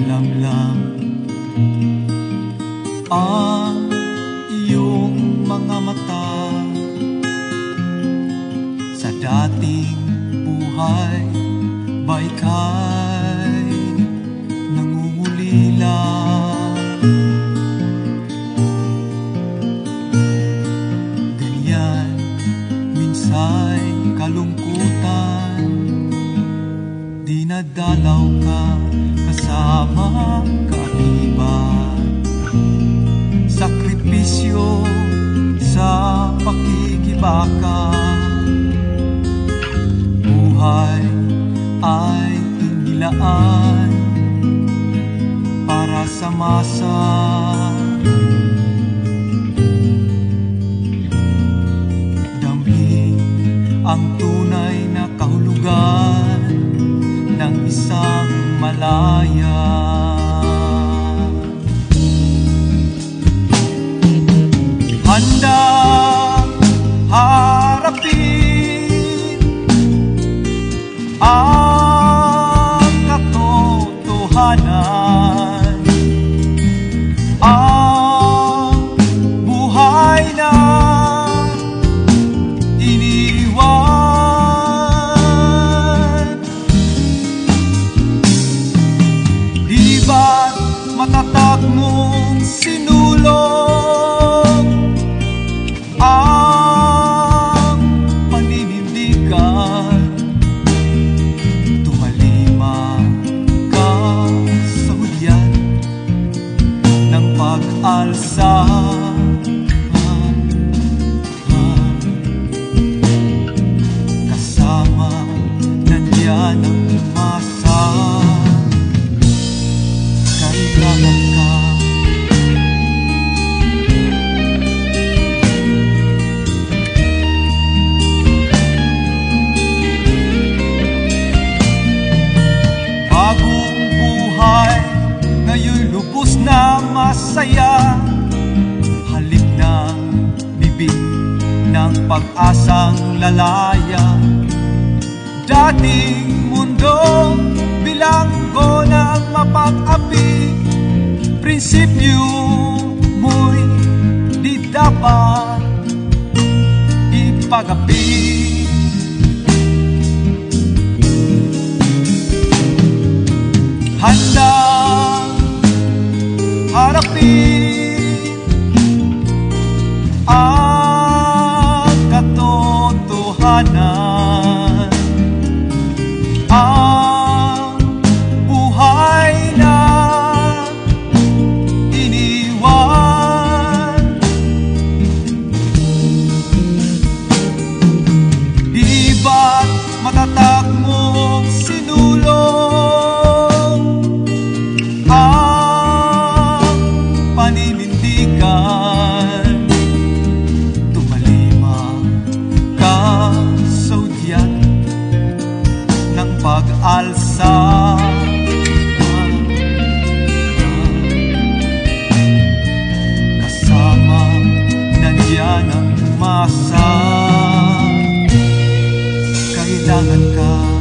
tila malamlam ang iyong mga mata. Sa dating buhay ba ika'y nangungulila ganyan minsa'y kalungkutan dinadalaw ka kasama kaibigan sakripisyo sa pakikibaka. Buhay ay inilaan para sa masa malaya na masaya Halip ng bibig ng pag-asang lalaya. Dating mundo bilanggo ng mapag-api. Prinsipyo mo'y di dapat ipag-api. Handa ng masa Kailangan ka